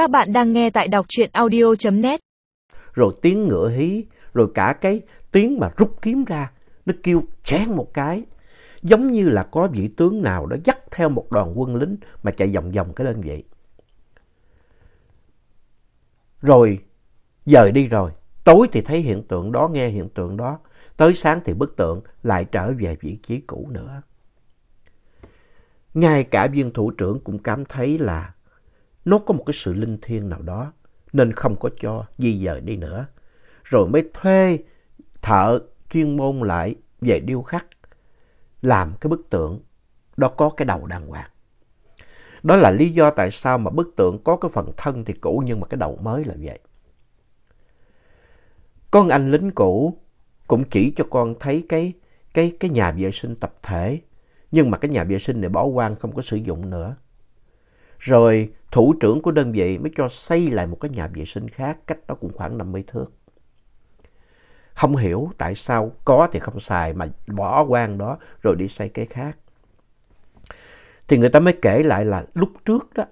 Các bạn đang nghe tại đọc truyện audio.net. Rồi tiếng ngựa hí, rồi cả cái tiếng mà rút kiếm ra, nó kêu chén một cái. Giống như là có vị tướng nào đó dắt theo một đoàn quân lính mà chạy vòng vòng cái đơn vị. Rồi dời đi rồi, tối thì thấy hiện tượng đó, nghe hiện tượng đó. Tới sáng thì bức tượng lại trở về vị trí cũ nữa. Ngay cả viên thủ trưởng cũng cảm thấy là nó có một cái sự linh thiêng nào đó nên không có cho di dời đi nữa. Rồi mới thuê thợ chuyên môn lại về điêu khắc làm cái bức tượng đó có cái đầu đàng hoàng. Đó là lý do tại sao mà bức tượng có cái phần thân thì cũ nhưng mà cái đầu mới là vậy. Con anh lính cũ cũng chỉ cho con thấy cái, cái, cái nhà vệ sinh tập thể nhưng mà cái nhà vệ sinh này bỏ hoang không có sử dụng nữa. Rồi thủ trưởng của đơn vị mới cho xây lại một cái nhà vệ sinh khác cách đó cũng khoảng 50 thước. Không hiểu tại sao có thì không xài mà bỏ quan đó rồi đi xây cái khác. Thì người ta mới kể lại là lúc trước đó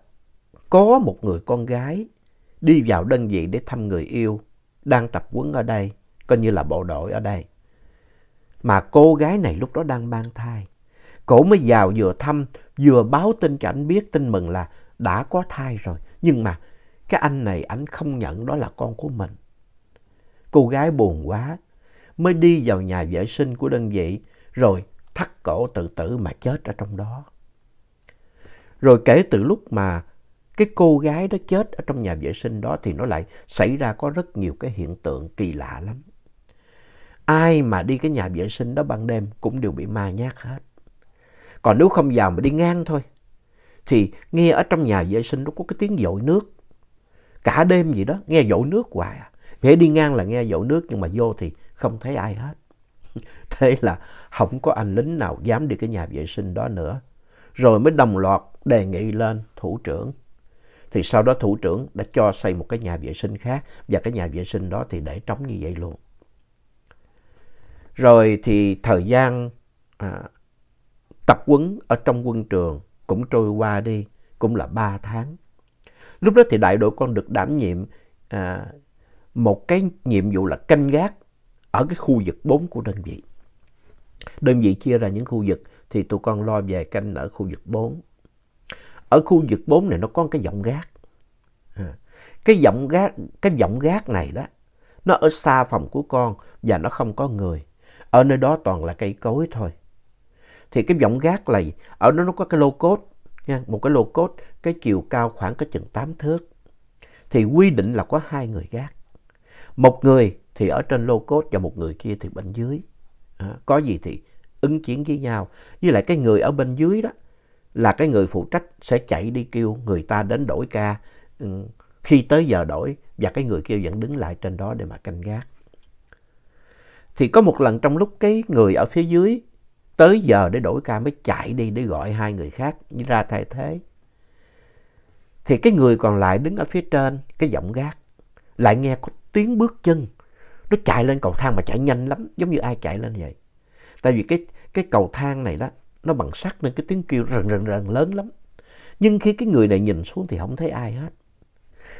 có một người con gái đi vào đơn vị để thăm người yêu đang tập huấn ở đây, coi như là bộ đội ở đây. Mà cô gái này lúc đó đang mang thai. Cổ mới vào vừa thăm, vừa báo tin cho anh biết tin mừng là đã có thai rồi. Nhưng mà cái anh này anh không nhận đó là con của mình. Cô gái buồn quá, mới đi vào nhà vệ sinh của đơn vị, rồi thắt cổ tự tử mà chết ở trong đó. Rồi kể từ lúc mà cái cô gái đó chết ở trong nhà vệ sinh đó thì nó lại xảy ra có rất nhiều cái hiện tượng kỳ lạ lắm. Ai mà đi cái nhà vệ sinh đó ban đêm cũng đều bị ma nhát hết. Còn nếu không vào mà đi ngang thôi, thì nghe ở trong nhà vệ sinh nó có cái tiếng dội nước. Cả đêm gì đó, nghe dội nước hoài à. Hễ đi ngang là nghe dội nước nhưng mà vô thì không thấy ai hết. Thế là không có anh lính nào dám đi cái nhà vệ sinh đó nữa. Rồi mới đồng loạt đề nghị lên thủ trưởng. Thì sau đó thủ trưởng đã cho xây một cái nhà vệ sinh khác và cái nhà vệ sinh đó thì để trống như vậy luôn. Rồi thì thời gian à, tập huấn ở trong quân trường cũng trôi qua đi, cũng là ba tháng. Lúc đó thì đại đội con được đảm nhiệm à, một cái nhiệm vụ là canh gác ở cái khu vực 4 của đơn vị. Đơn vị chia ra những khu vực thì tụi con lo về canh ở khu vực 4. Ở khu vực 4 này nó có cái giọng gác. À, cái giọng gác, cái giọng gác này đó, nó ở xa phòng của con và nó không có người. Ở nơi đó toàn là cây cối thôi. Thì cái giọng gác này, ở đó nó có cái lô cốt, nha, một cái lô cốt, cái chiều cao khoảng có chừng 8 thước. Thì quy định là có hai người gác. Một người thì ở trên lô cốt và một người kia thì bên dưới. À, có gì thì ứng chiến với nhau. Với lại cái người ở bên dưới đó là cái người phụ trách sẽ chạy đi kêu người ta đến đổi ca ừ, khi tới giờ đổi và cái người kia vẫn đứng lại trên đó để mà canh gác. Thì có một lần trong lúc cái người ở phía dưới tới giờ để đổi ca mới chạy đi để gọi hai người khác ra thay thế. Thì cái người còn lại đứng ở phía trên cái giọng gác lại nghe có tiếng bước chân. Nó chạy lên cầu thang mà chạy nhanh lắm giống như ai chạy lên vậy. Tại vì cái, cái cầu thang này đó nó bằng sắt nên cái tiếng kêu rần rần rần lớn lắm. Nhưng khi cái người này nhìn xuống thì không thấy ai hết.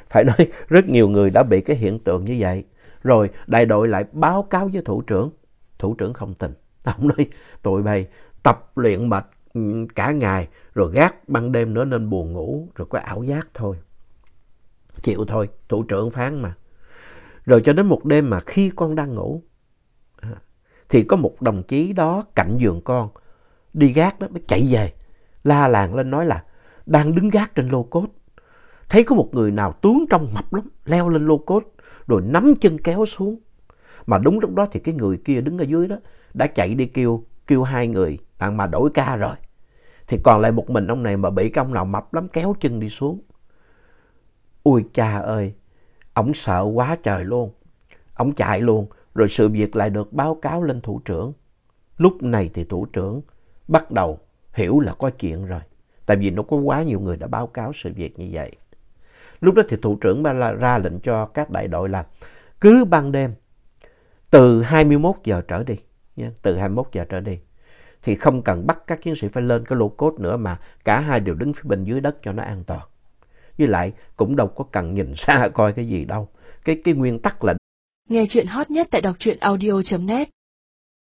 Phải nói rất nhiều người đã bị cái hiện tượng như vậy. Rồi đại đội lại báo cáo với thủ trưởng. Thủ trưởng không tin. Ông nói tụi bay tập luyện mệt ừ, cả ngày rồi gác ban đêm nữa nên buồn ngủ rồi có ảo giác thôi. Chịu thôi, thủ trưởng phán mà. Rồi cho đến một đêm mà khi con đang ngủ à, thì có một đồng chí đó cạnh giường con đi gác đó mới chạy về la làng lên nói là đang đứng gác trên lô cốt thấy có một người nào tướng trong mập lắm leo lên lô cốt rồi nắm chân kéo xuống mà đúng lúc đó thì cái người kia đứng ở dưới đó đã chạy đi kêu kêu hai người bạn mà đổi ca rồi. Thì còn lại một mình ông này mà bị cái ông nào mập lắm kéo chân đi xuống. Ui cha ơi, ổng sợ quá trời luôn. Ổng chạy luôn, rồi sự việc lại được báo cáo lên thủ trưởng. Lúc này thì thủ trưởng bắt đầu hiểu là có chuyện rồi, tại vì nó có quá nhiều người đã báo cáo sự việc như vậy. Lúc đó thì thủ trưởng ra lệnh cho các đại đội là cứ ban đêm từ 21 giờ trở đi nha, từ 21 giờ trở đi thì không cần bắt các chiến sĩ phải lên cái lô cốt nữa mà cả hai đều đứng phía bên dưới đất cho nó an toàn. với lại cũng đâu có cần nhìn xa coi cái gì đâu. Cái, cái nguyên tắc là Nghe chuyện hot nhất tại đọc truyện audio.net